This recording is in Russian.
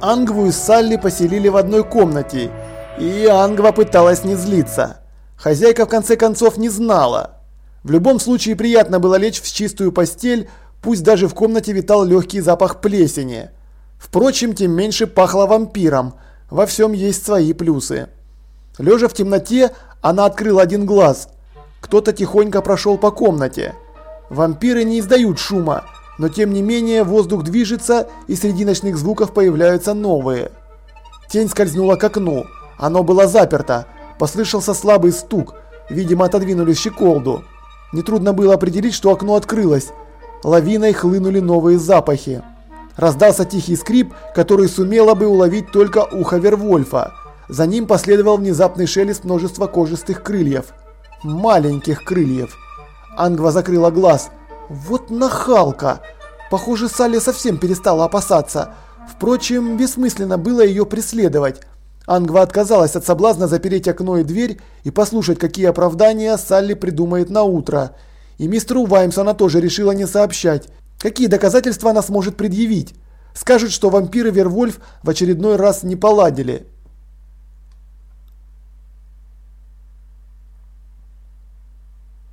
Ангву и Салли поселили в одной комнате, и Ангва пыталась не злиться. Хозяйка в конце концов не знала. В любом случае приятно было лечь в чистую постель, пусть даже в комнате витал легкий запах плесени. Впрочем, тем меньше пахло вампиром, во всем есть свои плюсы. Лежа в темноте, она открыла один глаз. Кто-то тихонько прошел по комнате. Вампиры не издают шума, но тем не менее воздух движется и среди ночных звуков появляются новые. Тень скользнула к окну. Оно было заперто. Послышался слабый стук. Видимо, отодвинули щеколду. Нетрудно было определить, что окно открылось. Лавиной хлынули новые запахи. Раздался тихий скрип, который сумело бы уловить только ухо Вервольфа. За ним последовал внезапный шелест множества кожистых крыльев. Маленьких крыльев. Ангва закрыла глаз. Вот нахалка! Похоже, Салли совсем перестала опасаться. Впрочем, бессмысленно было ее преследовать. Ангва отказалась от соблазна запереть окно и дверь и послушать, какие оправдания Салли придумает на утро. И мистеру Ваймсу она тоже решила не сообщать. Какие доказательства она сможет предъявить? Скажет, что вампиры Вервольф в очередной раз не поладили.